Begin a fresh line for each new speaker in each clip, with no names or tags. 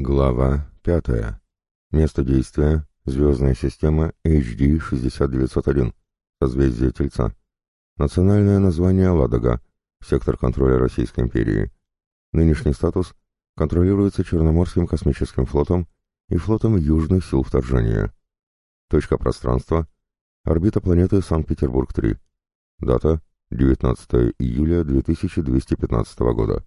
Глава 5. Место действия. Звездная система HD-6901. Созвездие Тельца. Национальное название Ладога. Сектор контроля Российской империи. Нынешний статус контролируется Черноморским космическим флотом и флотом Южных сил вторжения. Точка пространства. Орбита планеты Санкт-Петербург-3. Дата 19 июля 2215 года.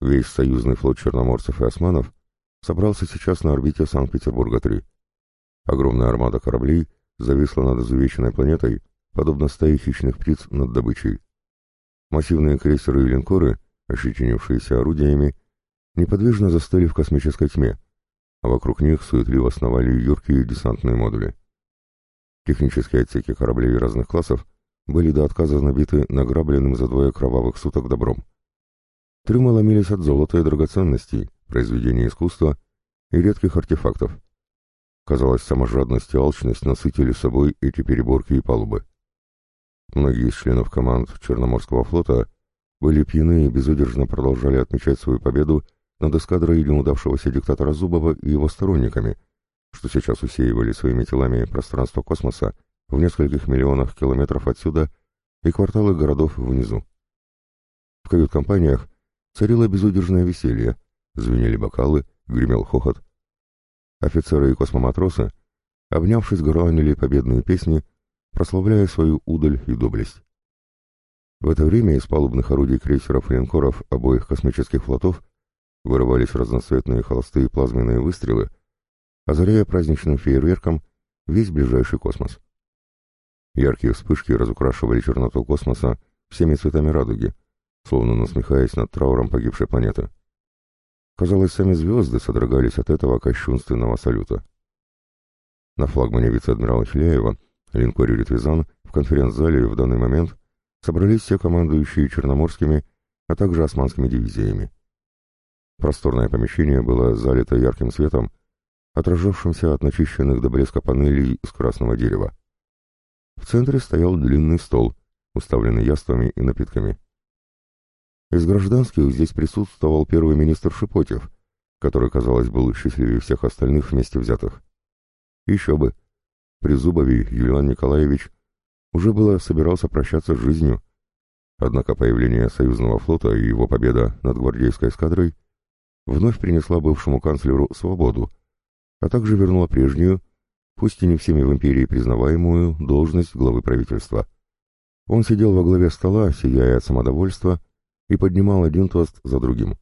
Весь союзный флот черноморцев и османов собрался сейчас на орбите Санкт-Петербурга-3. Огромная армада кораблей зависла над изувеченной планетой, подобно стае хищных птиц над добычей. Массивные крейсеры и линкоры, ощетинившиеся орудиями, неподвижно застыли в космической тьме, а вокруг них суетливо сновали юркие десантные модули. Технические отсеки кораблей разных классов были до отказа набиты награбленным за двое кровавых суток добром. Трюмы ломились от золота и драгоценностей, произведений искусства и редких артефактов. Казалось, саможадность и алчность насытили собой эти переборки и палубы. Многие из членов команд Черноморского флота были пьяны и безудержно продолжали отмечать свою победу над эскадрой неудавшегося диктатора Зубова и его сторонниками, что сейчас усеивали своими телами пространство космоса в нескольких миллионах километров отсюда и кварталы городов внизу. В кают-компаниях Царило безудержное веселье, звенели бокалы, гремел хохот. Офицеры и космоматросы, обнявшись, горланили победные песни, прославляя свою удаль и доблесть. В это время из палубных орудий крейсеров и линкоров обоих космических флотов вырывались разноцветные холостые плазменные выстрелы, озаряя праздничным фейерверком весь ближайший космос. Яркие вспышки разукрашивали черноту космоса всеми цветами радуги — словно насмехаясь над трауром погибшей планеты. Казалось, сами звезды содрогались от этого кощунственного салюта. На флагмане вице-адмирала Хиляева, линкоре «Ретвизан», в конференц-зале в данный момент собрались все командующие Черноморскими, а также османскими дивизиями. Просторное помещение было залито ярким светом, отражавшимся от начищенных до блеска панелей из красного дерева. В центре стоял длинный стол, уставленный яствами и напитками. Из гражданских здесь присутствовал первый министр Шипотев, который, казалось, был счастливее всех остальных вместе взятых. Еще бы. При Зубове Юлиан Николаевич уже было собирался прощаться с жизнью. Однако появление союзного флота и его победа над гвардейской эскадрой вновь принесла бывшему канцлеру свободу, а также вернула прежнюю, пусть и не всеми в империи признаваемую, должность главы правительства. Он сидел во главе стола, сияя от самодовольства, и поднимал один тост за другим.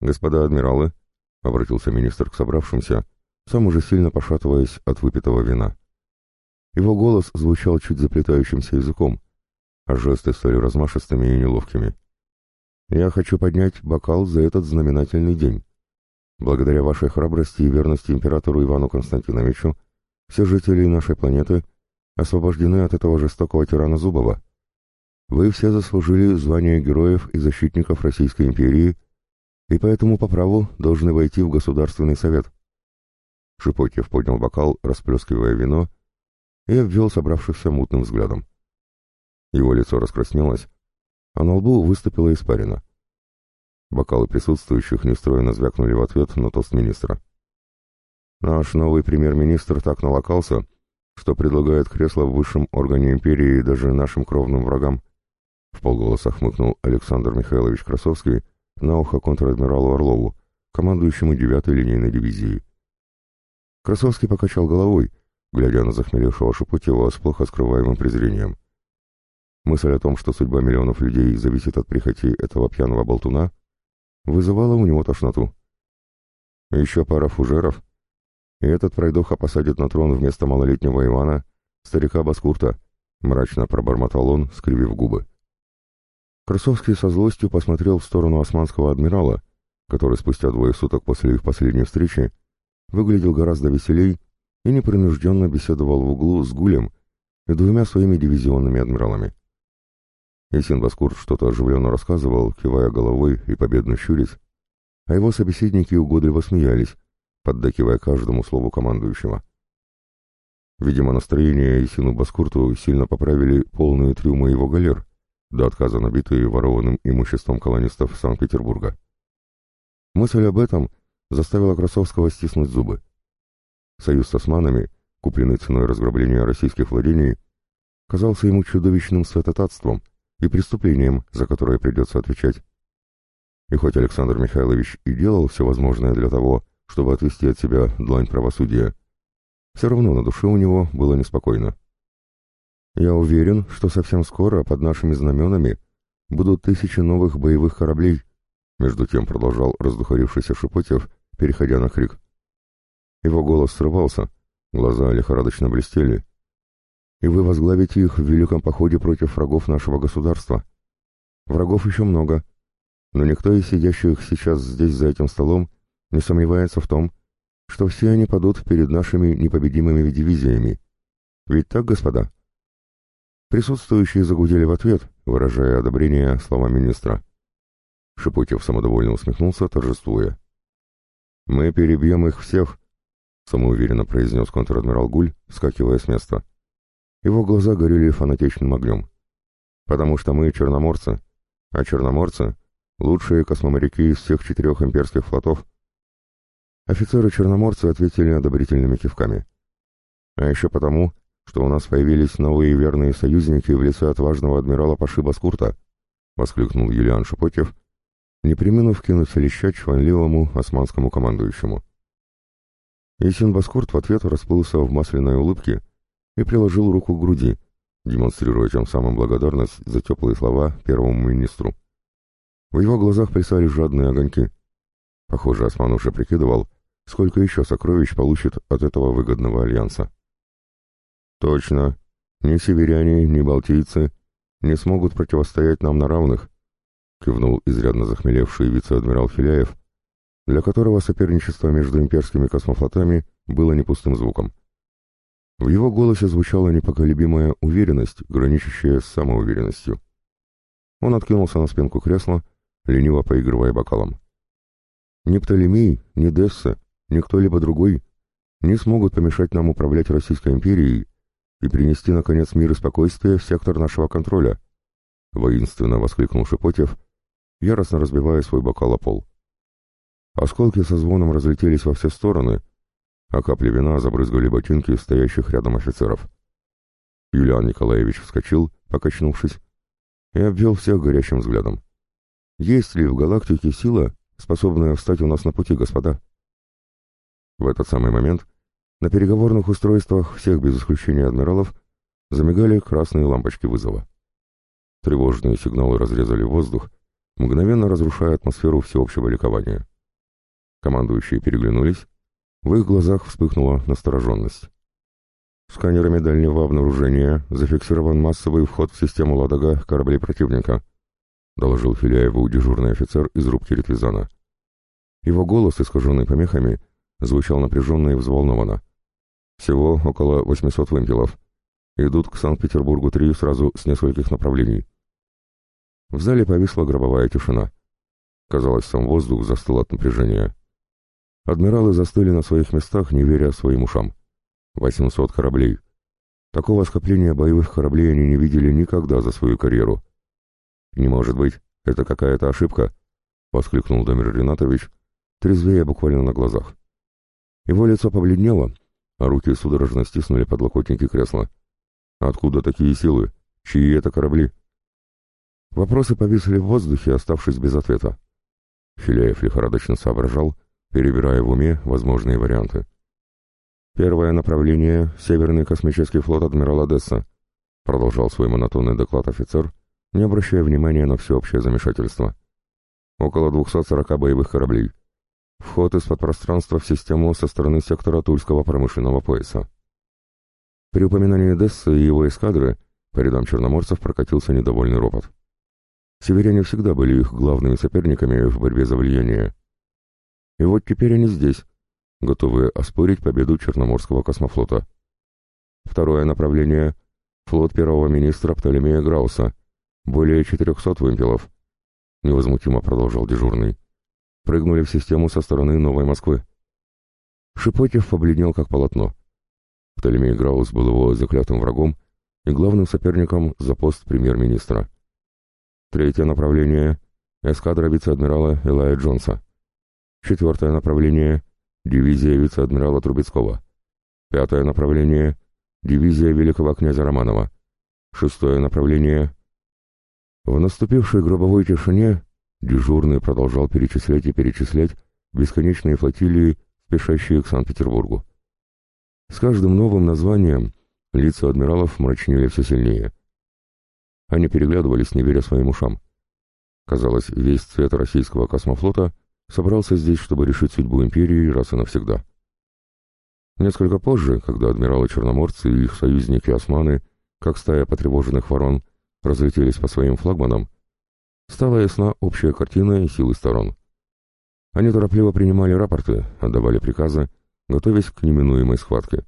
«Господа адмиралы», — обратился министр к собравшимся, сам уже сильно пошатываясь от выпитого вина. Его голос звучал чуть заплетающимся языком, а жесты стали размашистыми и неловкими. «Я хочу поднять бокал за этот знаменательный день. Благодаря вашей храбрости и верности императору Ивану Константиновичу все жители нашей планеты освобождены от этого жестокого тирана Зубова. Вы все заслужили звание героев и защитников Российской империи, и поэтому по праву должны войти в Государственный совет. Шипотьев поднял бокал, расплескивая вино, и обвел собравшихся мутным взглядом. Его лицо раскраснелось, а на лбу выступила испарина. Бокалы присутствующих нестроенно звякнули в ответ на тост министра. Наш новый премьер-министр так налокался, что предлагает кресло в высшем органе империи даже нашим кровным врагам. В полголоса хмыкнул Александр Михайлович Красовский на ухо контр-адмиралу Орлову, командующему девятой линейной дивизией. Красовский покачал головой, глядя на захмелевшего Шепутева с плохо скрываемым презрением. Мысль о том, что судьба миллионов людей зависит от прихоти этого пьяного болтуна, вызывала у него тошноту. Еще пара фужеров, и этот пройдоха посадит на трон вместо малолетнего Ивана, старика Баскурта, мрачно пробормотал он, скривив губы. Красовский со злостью посмотрел в сторону османского адмирала, который спустя двое суток после их последней встречи выглядел гораздо веселей и непринужденно беседовал в углу с Гулем и двумя своими дивизионными адмиралами. Исин Баскур что-то оживленно рассказывал, кивая головой и победно щурясь, а его собеседники угодливо смеялись, поддакивая каждому слову командующего. Видимо, настроение Исину Баскурту сильно поправили полные трюмы его галер, до отказа набитые ворованным имуществом колонистов Санкт-Петербурга. Мысль об этом заставила Красовского стиснуть зубы. Союз с османами, купленный ценой разграбления российских владений, казался ему чудовищным святотатством и преступлением, за которое придется отвечать. И хоть Александр Михайлович и делал все возможное для того, чтобы отвести от себя длань правосудия, все равно на душе у него было неспокойно. «Я уверен, что совсем скоро под нашими знаменами будут тысячи новых боевых кораблей», между тем продолжал раздухарившийся Шипотев, переходя на крик. Его голос срывался, глаза лихорадочно блестели. «И вы возглавите их в великом походе против врагов нашего государства. Врагов еще много, но никто из сидящих сейчас здесь за этим столом не сомневается в том, что все они падут перед нашими непобедимыми дивизиями. Ведь так, господа?» Присутствующие загудели в ответ, выражая одобрение словам министра. Шипутев самодовольно усмехнулся, торжествуя. «Мы перебьем их всех», — самоуверенно произнес контр-адмирал Гуль, вскакивая с места. Его глаза горели фанатичным огнем. «Потому что мы черноморцы, а черноморцы — лучшие космоморяки из всех четырех имперских флотов». Офицеры-черноморцы ответили одобрительными кивками. «А еще потому, что у нас появились новые верные союзники в лице отважного адмирала Паши Баскурта», — воскликнул Юлиан Шипотев, — не приминув кинуть леща чванливому османскому командующему. Есин Баскурт в ответ расплылся в масляной улыбке и приложил руку к груди, демонстрируя тем самым благодарность за теплые слова первому министру. В его глазах плясали жадные огоньки. Похоже, Осман уже прикидывал, сколько еще сокровищ получит от этого выгодного альянса. «Точно. Ни северяне, ни балтийцы не смогут противостоять нам на равных», — кивнул изрядно захмелевший вице-адмирал Филяев, для которого соперничество между имперскими космофлотами было не пустым звуком. В его голосе звучала непоколебимая уверенность, граничащая с самоуверенностью. Он откинулся на спинку кресла, лениво поигрывая бокалом. «Ни Птолемей, ни Десса, ни кто-либо другой не смогут помешать нам управлять Российской империей и принести, наконец, мир и спокойствие в сектор нашего контроля», — воинственно воскликнул Шипотев, яростно разбивая свой бокал о пол. Осколки со звоном разлетелись во все стороны, а капли вина забрызгали ботинки стоящих рядом офицеров. Юлиан Николаевич вскочил, покачнувшись, и обвел всех горящим взглядом. «Есть ли в галактике сила, способная встать у нас на пути, господа?» В этот самый момент на переговорных устройствах всех без исключения адмиралов замигали красные лампочки вызова. Тревожные сигналы разрезали воздух, мгновенно разрушая атмосферу всеобщего ликования. Командующие переглянулись, в их глазах вспыхнула настороженность. Сканерами дальнего обнаружения зафиксирован массовый вход в систему Ладога кораблей противника, доложил Филяеву дежурный офицер из рубки Ретвизана. Его голос, искаженный помехами, звучал напряженно и взволнованно. Всего около 800 вымпелов. Идут к Санкт-Петербургу-3 сразу с нескольких направлений. В зале повисла гробовая тишина. Казалось, сам воздух застыл от напряжения. Адмиралы застыли на своих местах, не веря своим ушам. 800 кораблей. Такого скопления боевых кораблей они не видели никогда за свою карьеру. «Не может быть, это какая-то ошибка», — воскликнул Дамир Ринатович, трезвея буквально на глазах. Его лицо побледнело, руки судорожно стиснули подлокотники кресла. «Откуда такие силы? Чьи это корабли?» Вопросы повисли в воздухе, оставшись без ответа. Филяев лихорадочно соображал, перебирая в уме возможные варианты. «Первое направление — Северный космический флот адмирала Десса», продолжал свой монотонный доклад офицер, не обращая внимания на всеобщее замешательство. «Около 240 боевых кораблей. Вход из-под пространства в систему со стороны сектора Тульского промышленного пояса». При упоминании Десса и его эскадры по рядам черноморцев прокатился недовольный ропот. Северяне всегда были их главными соперниками в борьбе за влияние. И вот теперь они здесь, готовы оспорить победу Черноморского космофлота. Второе направление — флот первого министра Птолемея Грауса, более 400 вымпелов. Невозмутимо продолжал дежурный. Прыгнули в систему со стороны Новой Москвы. Шипотев побледнел как полотно. Птолемей Граус был его заклятым врагом и главным соперником за пост премьер-министра. Третье направление — эскадра вице-адмирала Элая Джонса. Четвертое направление — дивизия вице-адмирала Трубецкого. Пятое направление — дивизия великого князя Романова. Шестое направление — в наступившей гробовой тишине дежурный продолжал перечислять и перечислять бесконечные флотилии, спешащие к Санкт-Петербургу. С каждым новым названием лица адмиралов мрачнели все сильнее. Они переглядывались, не веря своим ушам. Казалось, весь цвет российского космофлота собрался здесь, чтобы решить судьбу империи раз и навсегда. Несколько позже, когда адмиралы-черноморцы и их союзники-османы, как стая потревоженных ворон, разлетелись по своим флагманам, стала ясна общая картина и силы сторон. Они торопливо принимали рапорты, отдавали приказы, готовясь к неминуемой схватке.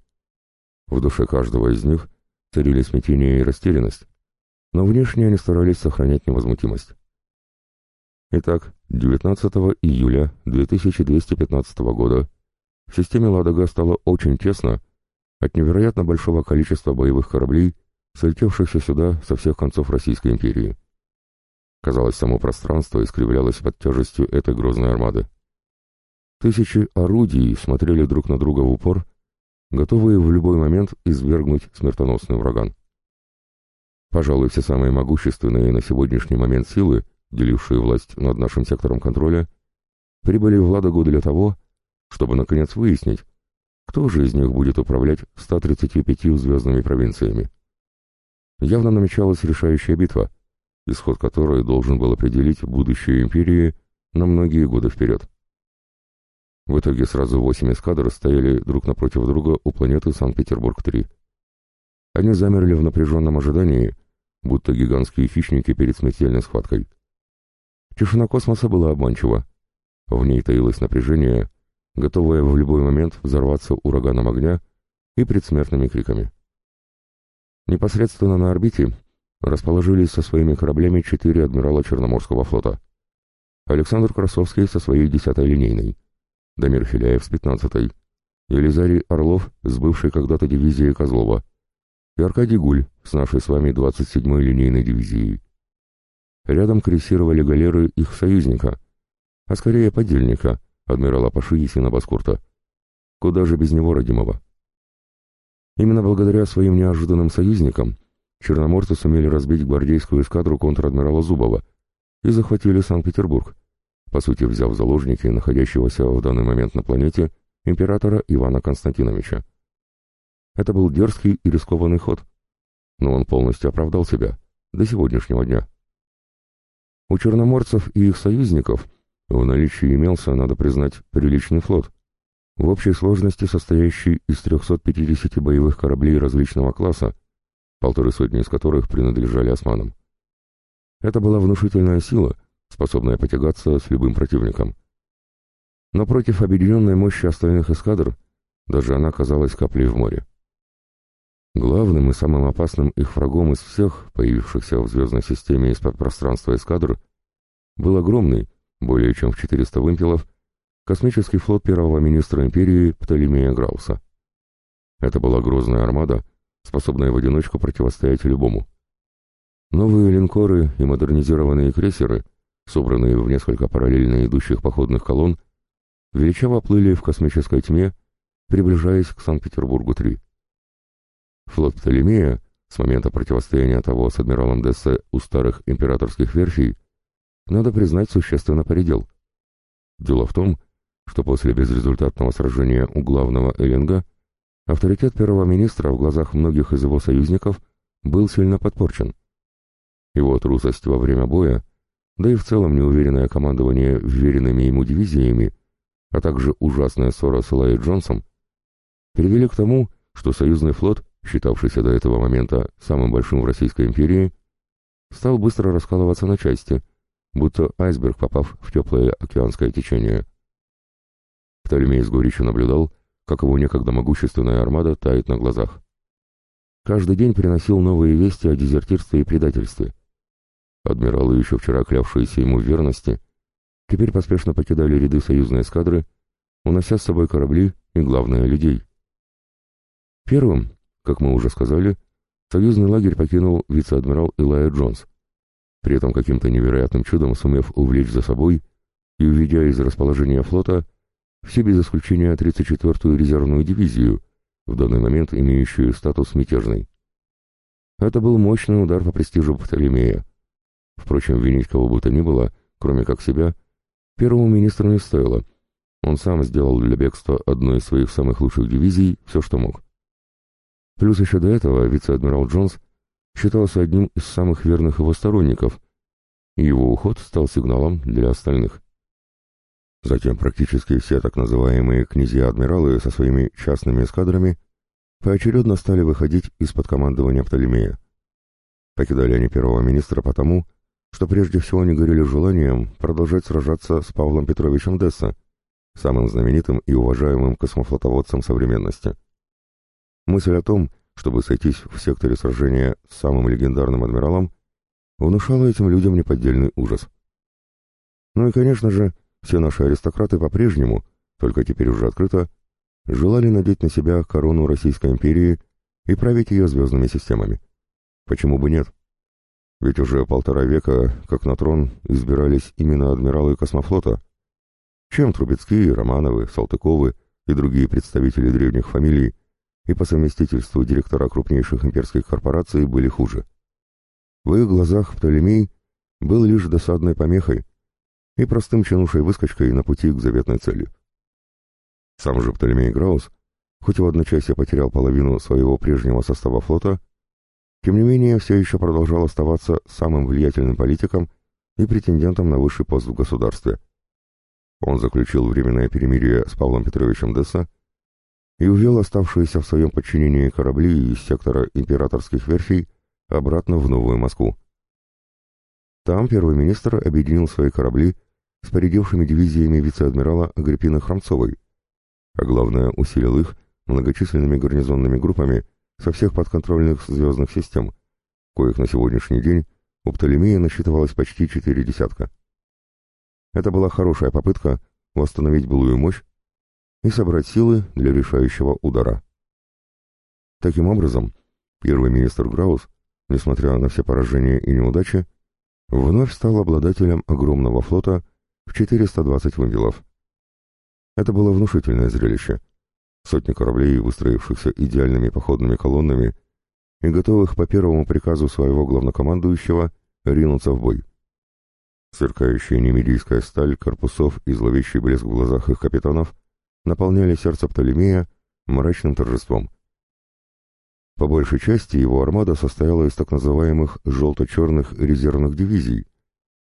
В душе каждого из них царили смятение и растерянность, но внешне они старались сохранять невозмутимость. Итак, 19 июля 2215 года в системе «Ладога» стало очень тесно от невероятно большого количества боевых кораблей, слетевшихся сюда со всех концов Российской империи. Казалось, само пространство искривлялось под тяжестью этой грозной армады. Тысячи орудий смотрели друг на друга в упор, готовые в любой момент извергнуть смертоносный ураган. Пожалуй, все самые могущественные на сегодняшний момент силы, делившие власть над нашим сектором контроля, прибыли в Ладогу для того, чтобы наконец выяснить, кто же из них будет управлять 135 звездными провинциями. Явно намечалась решающая битва, исход которой должен был определить будущее империи на многие годы вперед. В итоге сразу восемь эскадр стояли друг напротив друга у планеты Санкт-Петербург-3. Они замерли в напряженном ожидании, будто гигантские хищники перед смертельной схваткой. Тишина космоса была обманчива. В ней таилось напряжение, готовое в любой момент взорваться ураганом огня и предсмертными криками. Непосредственно на орбите расположились со своими кораблями четыре адмирала Черноморского флота. Александр Красовский со своей десятой линейной, Дамир Филяев с 15-й, Елизарий Орлов с бывшей когда-то дивизией Козлова и Аркадий Гуль с нашей с вами 27-й линейной дивизией. Рядом крейсировали галеры их союзника, а скорее подельника, адмирала Паши Есина Баскурта. Куда же без него, родимого? Именно благодаря своим неожиданным союзникам черноморцы сумели разбить гвардейскую эскадру контр-адмирала Зубова и захватили Санкт-Петербург, по сути взяв заложники находящегося в данный момент на планете императора Ивана Константиновича. Это был дерзкий и рискованный ход, но он полностью оправдал себя до сегодняшнего дня. У черноморцев и их союзников в наличии имелся, надо признать, приличный флот, в общей сложности состоящий из 350 боевых кораблей различного класса, полторы сотни из которых принадлежали османам. Это была внушительная сила — способная потягаться с любым противником. Но против объединенной мощи остальных эскадр даже она казалась каплей в море. Главным и самым опасным их врагом из всех, появившихся в звездной системе из-под пространства эскадр, был огромный, более чем в 400 вымпелов, космический флот первого министра империи Птолемея Грауса. Это была грозная армада, способная в одиночку противостоять любому. Новые линкоры и модернизированные крейсеры собранные в несколько параллельно идущих походных колонн, величаво плыли в космической тьме, приближаясь к Санкт-Петербургу-3. Флот Птолемея, с момента противостояния того с адмиралом Дессе у старых императорских верфей, надо признать, существенно поредел. Дело в том, что после безрезультатного сражения у главного Эллинга авторитет первого министра в глазах многих из его союзников был сильно подпорчен. Его трусость во время боя да и в целом неуверенное командование вверенными ему дивизиями, а также ужасная ссора с Элай Джонсом, привели к тому, что союзный флот, считавшийся до этого момента самым большим в Российской империи, стал быстро раскалываться на части, будто айсберг, попав в теплое океанское течение. Птолемей с горечью наблюдал, как его некогда могущественная армада тает на глазах. Каждый день приносил новые вести о дезертирстве и предательстве. Адмиралы, еще вчера клявшиеся ему в верности, теперь поспешно покидали ряды союзной эскадры, унося с собой корабли и, главное, людей. Первым, как мы уже сказали, союзный лагерь покинул вице-адмирал Илая Джонс, при этом каким-то невероятным чудом сумев увлечь за собой и уведя из расположения флота все без исключения 34-ю резервную дивизию, в данный момент имеющую статус мятежной. Это был мощный удар по престижу Птолемея. Впрочем, винить кого бы то ни было, кроме как себя, первому министру не стоило. Он сам сделал для бегства одной из своих самых лучших дивизий все, что мог. Плюс еще до этого вице-адмирал Джонс считался одним из самых верных его сторонников, и его уход стал сигналом для остальных. Затем практически все так называемые князья-адмиралы со своими частными эскадрами поочередно стали выходить из-под командования Птолемея. Покидали они первого министра потому, что прежде всего они горели желанием продолжать сражаться с Павлом Петровичем Десса, самым знаменитым и уважаемым космофлотоводцем современности. Мысль о том, чтобы сойтись в секторе сражения с самым легендарным адмиралом, внушала этим людям неподдельный ужас. Ну и, конечно же, все наши аристократы по-прежнему, только теперь уже открыто, желали надеть на себя корону Российской империи и править ее звездными системами. Почему бы нет? Ведь уже полтора века, как на трон, избирались именно адмиралы космофлота. Чем Трубецкие, Романовы, Салтыковы и другие представители древних фамилий и по совместительству директора крупнейших имперских корпораций были хуже. В их глазах Птолемей был лишь досадной помехой, и простым чинушей-выскочкой на пути к заветной цели. Сам же Птолемей Граус, хоть в одночасье потерял половину своего прежнего состава флота, тем не менее все еще продолжал оставаться самым влиятельным политиком и претендентом на высший пост в государстве. Он заключил временное перемирие с Павлом Петровичем Десса и увел оставшиеся в своем подчинении корабли из сектора императорских верфей обратно в Новую Москву. Там первый министр объединил свои корабли с поредевшими дивизиями вице-адмирала Агриппины Хромцовой, а главное усилил их многочисленными гарнизонными группами со всех подконтрольных звездных систем, коих на сегодняшний день у Птолемея насчитывалось почти четыре десятка. Это была хорошая попытка восстановить былую мощь и собрать силы для решающего удара. Таким образом, первый министр Граус, несмотря на все поражения и неудачи, вновь стал обладателем огромного флота в 420 вымпелов. Это было внушительное зрелище. Сотни кораблей, выстроившихся идеальными походными колоннами и готовых по первому приказу своего главнокомандующего ринуться в бой. Сверкающая немедийская сталь корпусов и зловещий блеск в глазах их капитанов наполняли сердце Птолемея мрачным торжеством. По большей части его армада состояла из так называемых желто-черных резервных дивизий,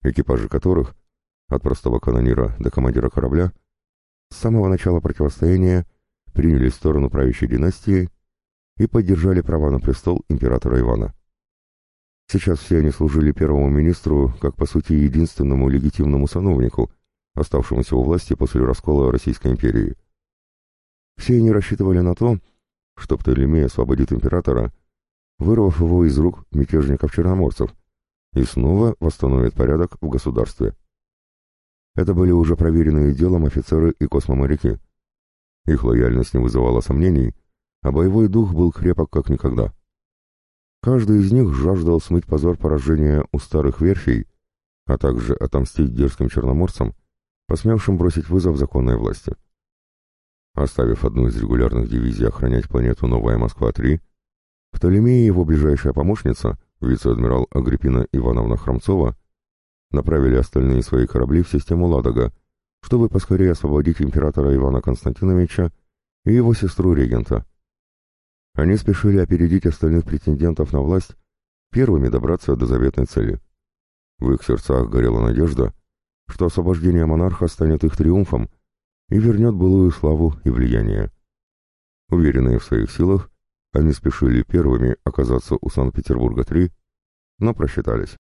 экипажи которых, от простого канонира до командира корабля, с самого начала противостояния приняли сторону правящей династии и поддержали права на престол императора Ивана. Сейчас все они служили первому министру как, по сути, единственному легитимному сановнику, оставшемуся у власти после раскола Российской империи. Все они рассчитывали на то, что Птолемей освободит императора, вырвав его из рук мятежников-черноморцев, и снова восстановит порядок в государстве. Это были уже проверенные делом офицеры и космоморяки. Их лояльность не вызывала сомнений, а боевой дух был крепок как никогда. Каждый из них жаждал смыть позор поражения у старых верфей, а также отомстить дерзким черноморцам, посмевшим бросить вызов законной власти. Оставив одну из регулярных дивизий охранять планету Новая Москва-3, Птолемей и его ближайшая помощница, вице-адмирал Агриппина Ивановна Хромцова, направили остальные свои корабли в систему Ладога, чтобы поскорее освободить императора Ивана Константиновича и его сестру-регента. Они спешили опередить остальных претендентов на власть, первыми добраться до заветной цели. В их сердцах горела надежда, что освобождение монарха станет их триумфом, и вернет былую славу и влияние. Уверенные в своих силах, они спешили первыми оказаться у Санкт-Петербурга-3, но просчитались.